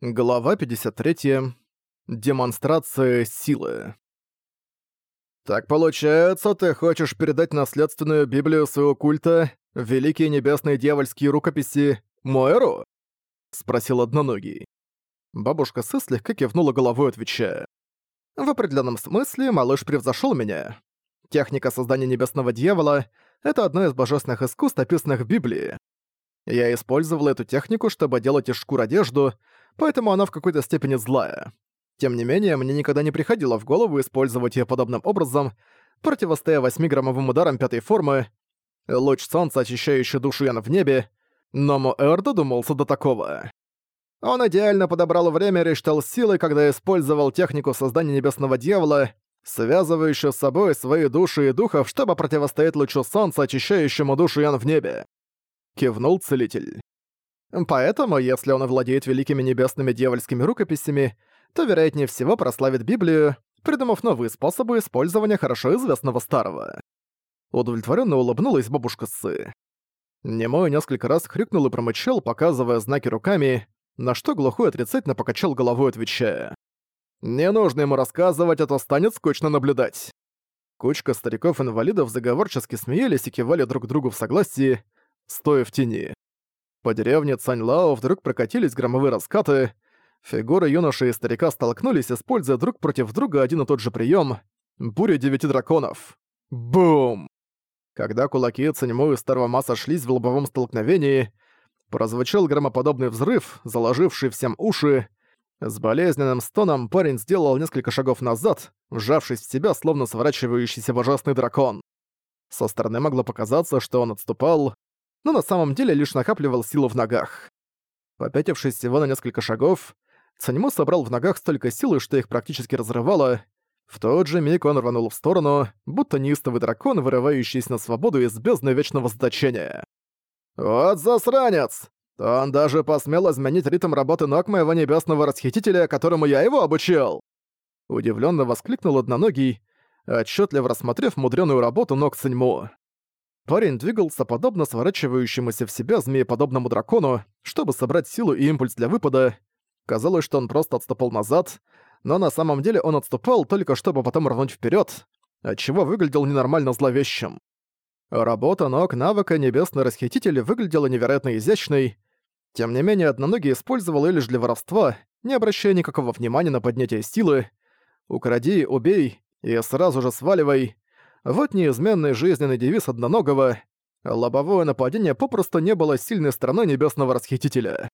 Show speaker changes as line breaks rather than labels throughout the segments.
Глава 53. Демонстрация силы. «Так получается, ты хочешь передать наследственную Библию своего культа, великие небесные дьявольские рукописи, Моэру?» — спросил одноногий. Бабушка Сы слегка кивнула головой, отвечая. «В определенном смысле малыш превзошел меня. Техника создания небесного дьявола — это одно из божественных искусств, описанных в Библии. Я использовал эту технику, чтобы делать из шкур одежду, поэтому она в какой-то степени злая. Тем не менее, мне никогда не приходило в голову использовать ее подобным образом, противостоя 8-граммовым ударам пятой формы, луч солнца, очищающий душу Ян в небе, но Моэр додумался до такого. Он идеально подобрал время и рассчитал силы, когда использовал технику создания небесного дьявола, связывающую с собой свои души и духов, чтобы противостоять лучу солнца, очищающему душу Ян в небе. Кивнул целитель. Поэтому, если он овладеет великими небесными дьявольскими рукописями, то, вероятнее всего, прославит Библию, придумав новые способы использования хорошо известного старого. Удовлетворенно улыбнулась бабушка Сы. Немой несколько раз хрюкнул и промычал, показывая знаки руками, на что глухой отрицательно покачал головой, отвечая. «Не нужно ему рассказывать, а то станет скучно наблюдать». Кучка стариков-инвалидов заговорчески смеялись и кивали друг другу в согласии, стоя в тени. По деревне Цаньлао вдруг прокатились громовые раскаты. Фигуры юноши и старика столкнулись, используя друг против друга один и тот же прием — буря девяти драконов. Бум! Когда кулаки Цаньму и Старого Ма сошлись в лобовом столкновении, прозвучал громоподобный взрыв, заложивший всем уши. С болезненным стоном парень сделал несколько шагов назад, вжавшись в себя, словно сворачивающийся божественный дракон. Со стороны могло показаться, что он отступал, но на самом деле лишь накапливал силу в ногах. Попятившись всего на несколько шагов, Цаньму собрал в ногах столько силы, что их практически разрывало. В тот же миг он рванул в сторону, будто неистовый дракон, вырывающийся на свободу из бездны вечного заточения. «Вот засранец! Он даже посмел изменить ритм работы ног моего небесного расхитителя, которому я его обучил!» Удивленно воскликнул одноногий, отчетливо рассмотрев мудреную работу ног Циньму. Парень двигался подобно сворачивающемуся в себя змееподобному дракону, чтобы собрать силу и импульс для выпада. Казалось, что он просто отступал назад, но на самом деле он отступал только чтобы потом рвануть вперед, отчего выглядел ненормально зловещим. Работа ног навыка «Небесный расхититель» выглядела невероятно изящной, тем не менее одноногий использовал ее лишь для воровства, не обращая никакого внимания на поднятие силы. «Укради, убей и сразу же сваливай», вот неизменный жизненный девиз одноногого. Лобовое нападение попросту не было сильной стороной небесного расхитителя.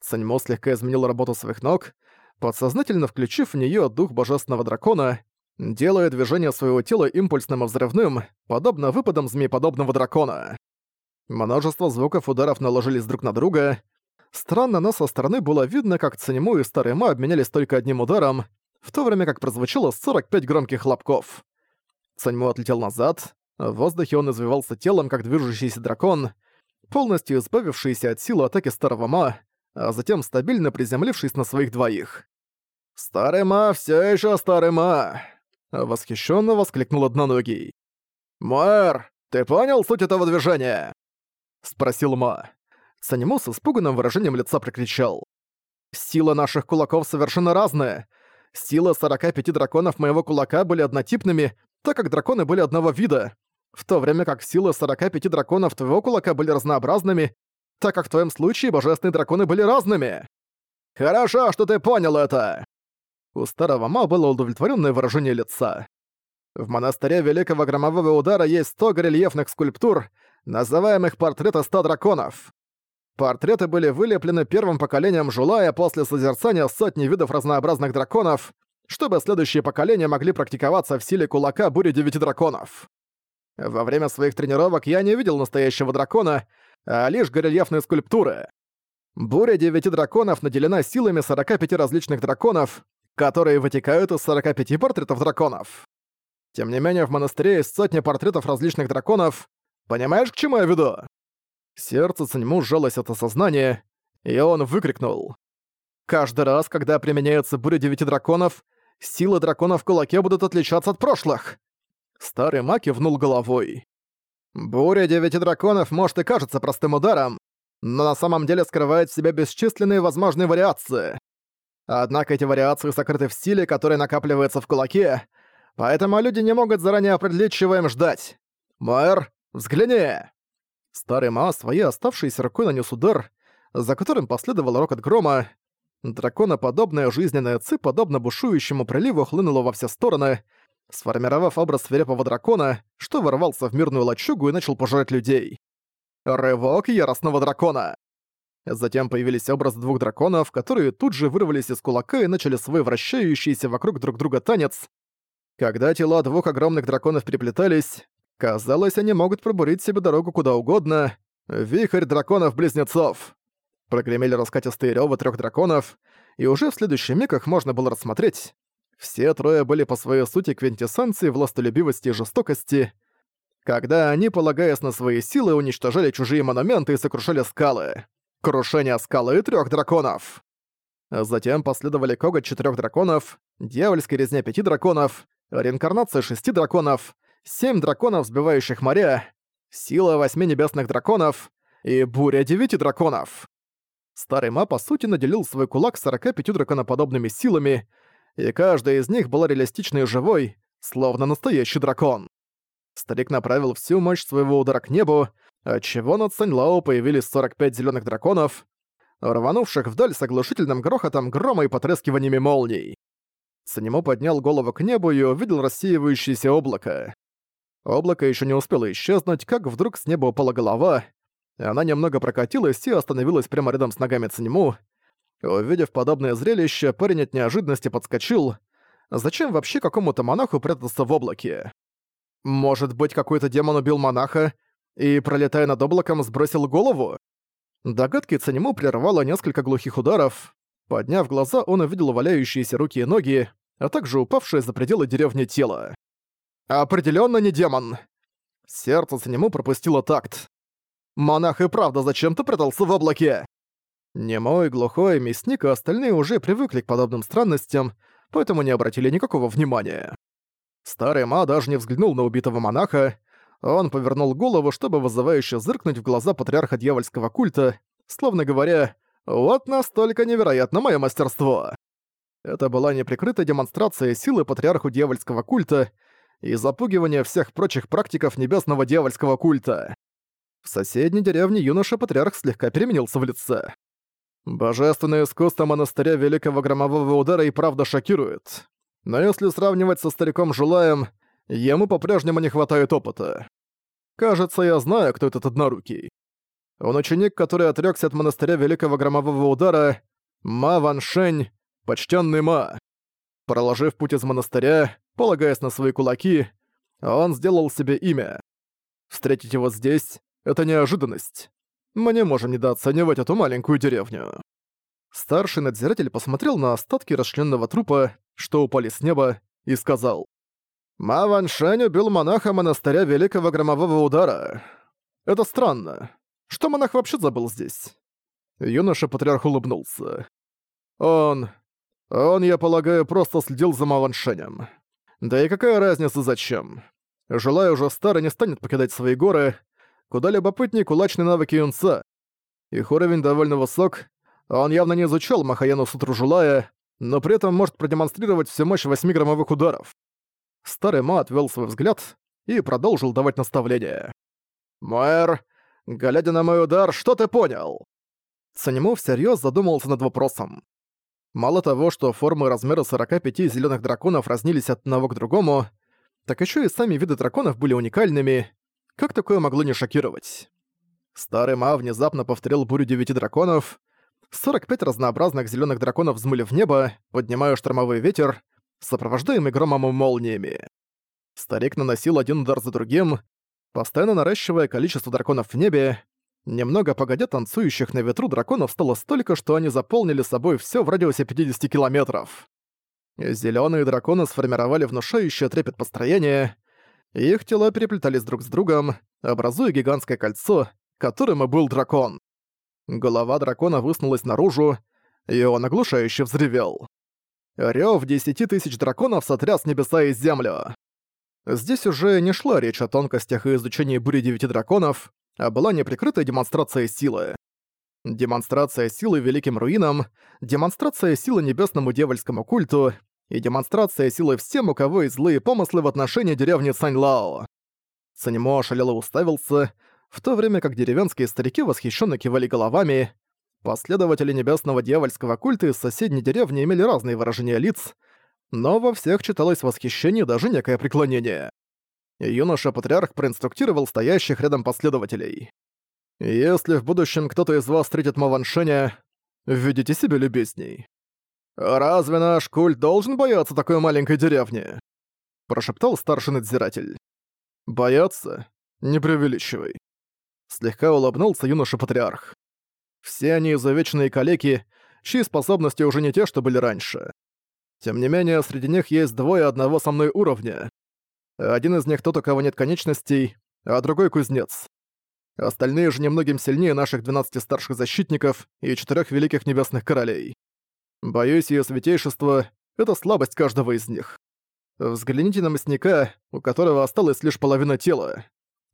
Саньмо слегка изменил работу своих ног, подсознательно включив в неё дух божественного дракона, делая движение своего тела импульсным и взрывным, подобно выпадам змееподобного дракона. Множество звуков ударов наложились друг на друга. Странно, но со стороны было видно, как Цанему и Старый Ма обменялись только одним ударом, в то время как прозвучало 45 громких хлопков. Саньму отлетел назад. В воздухе он извивался телом, как движущийся дракон, полностью избавившийся от силы атаки Старого Ма, а затем стабильно приземлившись на своих двоих. «Старый Ма, все еще Старый Ма!» Восхищенно воскликнул одноногий. «Мэр, ты понял суть этого движения?» Спросил Ма. Санему с испуганным выражением лица прокричал. «Сила наших кулаков совершенно разная. Силы 45 драконов моего кулака были однотипными, так как драконы были одного вида, в то время как силы 45 драконов твоего кулака были разнообразными, так как в твоем случае божественные драконы были разными. Хорошо, что ты понял это. У старого Ма было удовлетворенное выражение лица. В монастыре Великого Громового Удара есть 100 рельефных скульптур, называемых портреты 100 драконов. Портреты были вылеплены первым поколением Жулая после созерцания сотни видов разнообразных драконов, чтобы следующие поколения могли практиковаться в силе кулака бури девяти драконов. Во время своих тренировок я не видел настоящего дракона, а лишь горельефные скульптуры. Буря девяти драконов наделена силами 45 различных драконов, которые вытекают из 45 портретов драконов. Тем не менее, в монастыре есть сотни портретов различных драконов. Понимаешь, к чему я веду? Сердце Циньму сжалось от осознания, и он выкрикнул. «Каждый раз, когда применяется буря девяти драконов, силы дракона в кулаке будут отличаться от прошлых. Старый маг кивнул головой. Буря девяти драконов может и кажется простым ударом, но на самом деле скрывает в себе бесчисленные возможные вариации. Однако эти вариации сокрыты в стиле, который накапливается в кулаке, поэтому люди не могут заранее определить, чего им ждать. Мэр, взгляни!» Старый Ма своей оставшейся рукой нанес удар, за которым последовал рокот грома. Драконоподобная жизненная ци, подобно бушующему приливу, хлынула во все стороны, сформировав образ свирепого дракона, что ворвался в мирную лачугу и начал пожирать людей. Рывок яростного дракона. Затем появились образы двух драконов, которые тут же вырвались из кулака и начали свой вращающийся вокруг друг друга танец. Когда тела двух огромных драконов переплетались, казалось, они могут пробурить себе дорогу куда угодно. Вихрь драконов-близнецов. Прогремели раскатистые рёвы трёх драконов, и уже в следующий миг их можно было рассмотреть. Все трое были по своей сути квинтэссенцией властолюбивости и жестокости, когда они, полагаясь на свои силы, уничтожали чужие монументы и сокрушали скалы. Крушение скалы трех драконов. Затем последовали коготь четырех драконов, дьявольская резня пяти драконов, реинкарнация шести драконов, семь драконов, сбивающих моря, сила восьми небесных драконов и буря девяти драконов. Старый Ма, по сути, наделил свой кулак 45 драконоподобными силами, и каждая из них была реалистичной и живой, словно настоящий дракон. Старик направил всю мощь своего удара к небу, отчего над Саньлао появились 45 зеленых драконов, рванувших вдаль с оглушительным грохотом грома и потрескиваниями молний. Санему поднял голову к небу и увидел рассеивающееся облако. Облако еще не успело исчезнуть, как вдруг с неба упала голова, она немного прокатилась и остановилась прямо рядом с ногами Цанему. Увидев подобное зрелище, парень от неожиданности подскочил. Зачем вообще какому-то монаху прятаться в облаке? Может быть, какой-то демон убил монаха и, пролетая над облаком, сбросил голову? Догадки Цанему прервало несколько глухих ударов. Подняв глаза, он увидел валяющиеся руки и ноги, а также упавшее за пределы деревни тело. Определенно не демон. Сердце Цанему пропустило такт. Монах и правда зачем-то прятался в облаке. Немой, глухой, мясник и остальные уже привыкли к подобным странностям, поэтому не обратили никакого внимания. Старый Ма даже не взглянул на убитого монаха, он повернул голову, чтобы вызывающе зыркнуть в глаза патриарха дьявольского культа, словно говоря «Вот настолько невероятно мое мастерство!». Это была неприкрытая демонстрация силы патриарху дьявольского культа и запугивания всех прочих практиков небесного дьявольского культа. В соседней деревне юноша-патриарх слегка переменился в лице. Божественное искусство монастыря Великого Громового Удара и правда шокирует. Но если сравнивать со стариком Жулаем, ему по-прежнему не хватает опыта. Кажется, я знаю, кто этот однорукий. Он ученик, который отрёкся от монастыря Великого Громового Удара, Ма Ван Шень, почтенный Ма. Проложив путь из монастыря, полагаясь на свои кулаки, он сделал себе имя. Встретить его здесь — это неожиданность. Мы не можем недооценивать эту маленькую деревню. Старший надзиратель посмотрел на остатки расчлененного трупа, что упали с неба, и сказал. «Ма Ван Шэнь убил монаха монастыря Великого Громового Удара. Это странно. Что монах вообще забыл здесь?» Юноша-патриарх улыбнулся. «Он... он, я полагаю, просто следил за Ма Ван Шэнем. Да и какая разница зачем? Желая уже старый не станет покидать свои горы, куда любопытнее кулачные навыки юнца. Их уровень довольно высок, он явно не изучал Махаяну Сутру Жулая, но при этом может продемонстрировать всю мощь 8-граммовых ударов. Старый Ма отвел свой взгляд и продолжил давать наставления. «Мэр, глядя на мой удар, что ты понял?» Санему всерьез задумался над вопросом. Мало того, что формы и размеры 45 зеленых драконов разнились от одного к другому, так еще и сами виды драконов были уникальными. Как такое могло не шокировать? Старый Ма внезапно повторил бурю девяти драконов, 45 разнообразных зеленых драконов взмыли в небо, поднимая штормовой ветер, сопровождаемый громом и молниями. Старик наносил один удар за другим, постоянно наращивая количество драконов в небе. Немного погодя танцующих на ветру драконов стало столько, что они заполнили собой все в радиусе 50 километров. Зелёные драконы сформировали внушающее трепет построение, их тела переплетались друг с другом, образуя гигантское кольцо, которым и был дракон. Голова дракона высунулась наружу, и он оглушающе взревел. Рёв десяти тысяч драконов сотряс небеса и землю. Здесь уже не шла речь о тонкостях и изучении бури девяти драконов, а была неприкрытая демонстрация силы. демонстрация силы великим руинам, демонстрация силы небесному дьявольскому культу и демонстрация силы всем, у кого есть злые помыслы в отношении деревни Цаньлао. Санимо ошалело уставился, в то время как деревенские старики восхищенно кивали головами. Последователи небесного дьявольского культа из соседней деревни имели разные выражения лиц, но во всех читалось восхищение даже некое преклонение. Юноша-патриарх проинструктировал стоящих рядом последователей. «Если в будущем кто-то из вас встретит Маваншеня, ведите себя любезней. Разве наш культ должен бояться такой маленькой деревни?» прошептал старший надзиратель. «Бояться? Не преувеличивай». Слегка улыбнулся юноша-патриарх. Все они изувеченные калеки, чьи способности уже не те, что были раньше. Тем не менее, среди них есть двое одного со мной уровня. Один из них тот, у кого нет конечностей, а другой — кузнец. Остальные же немногим сильнее наших 12 старших защитников и четырех великих небесных королей. Боюсь, ее святейшество — это слабость каждого из них. Взгляните на мясника, у которого осталась лишь половина тела.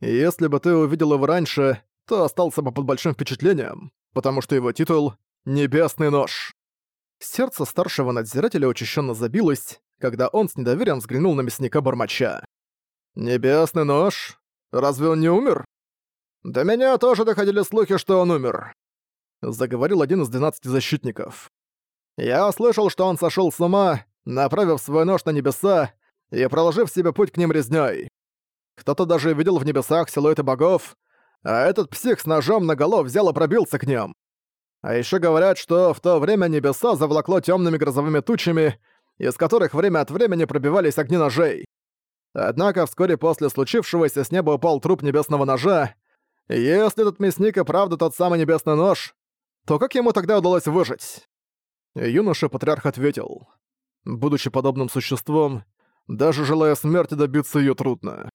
И если бы ты увидел его раньше, то остался бы под большим впечатлением, потому что его титул — «Небесный нож». Сердце старшего надзирателя учащенно забилось, когда он с недоверием взглянул на мясника Бормача. «Небесный нож? Разве он не умер?» «До меня тоже доходили слухи, что он умер», — заговорил один из двенадцати защитников. «Я слышал, что он сошел с ума, направив свой нож на небеса и проложив себе путь к ним резнёй. Кто-то даже видел в небесах силуэты богов, а этот псих с ножом наголо взял и пробился к ним. А еще говорят, что в то время небеса заволокло темными грозовыми тучами, из которых время от времени пробивались огни ножей. Однако вскоре после случившегося с неба упал труп небесного ножа. если этот мясник и правда тот самый небесный нож, то как ему тогда удалось выжить? Юноша-патриарх ответил. Будучи подобным существом, даже желая смерти добиться ее трудно.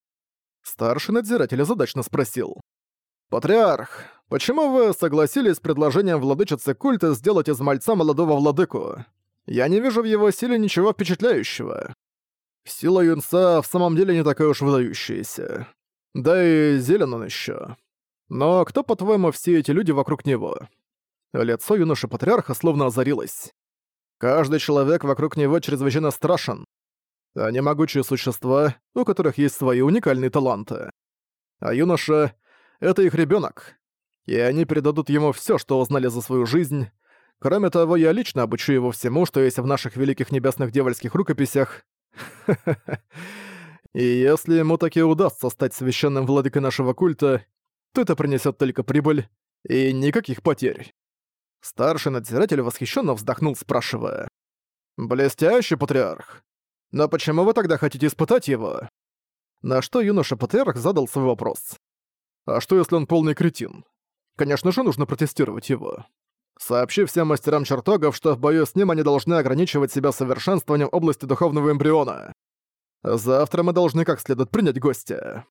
Старший надзиратель задачно спросил. «Патриарх, почему вы согласились с предложением владычицы культа сделать из мальца молодого владыку? Я не вижу в его силе ничего впечатляющего. Сила юнца в самом деле не такая уж выдающаяся. Да и зелен он ещё. Но кто, по-твоему, все эти люди вокруг него? Лицо юноши-патриарха словно озарилось. Каждый человек вокруг него чрезвычайно страшен. Они могучие существа, у которых есть свои уникальные таланты. А юноша — это их ребенок, И они передадут ему все, что узнали за свою жизнь. Кроме того, я лично обучу его всему, что есть в наших великих небесных дьявольских рукописях, И если ему таки удастся стать священным владыкой нашего культа, то это принесет только прибыль и никаких потерь. Старший надзиратель восхищенно вздохнул, спрашивая. «Блестящий патриарх. Но почему вы тогда хотите испытать его?» На что юноша-патриарх задал свой вопрос. «А что, если он полный кретин? Конечно же, нужно протестировать его. Сообщи всем мастерам чертогов, что в бою с ним они должны ограничивать себя совершенствованием области духовного эмбриона. Завтра мы должны как следует принять гостя.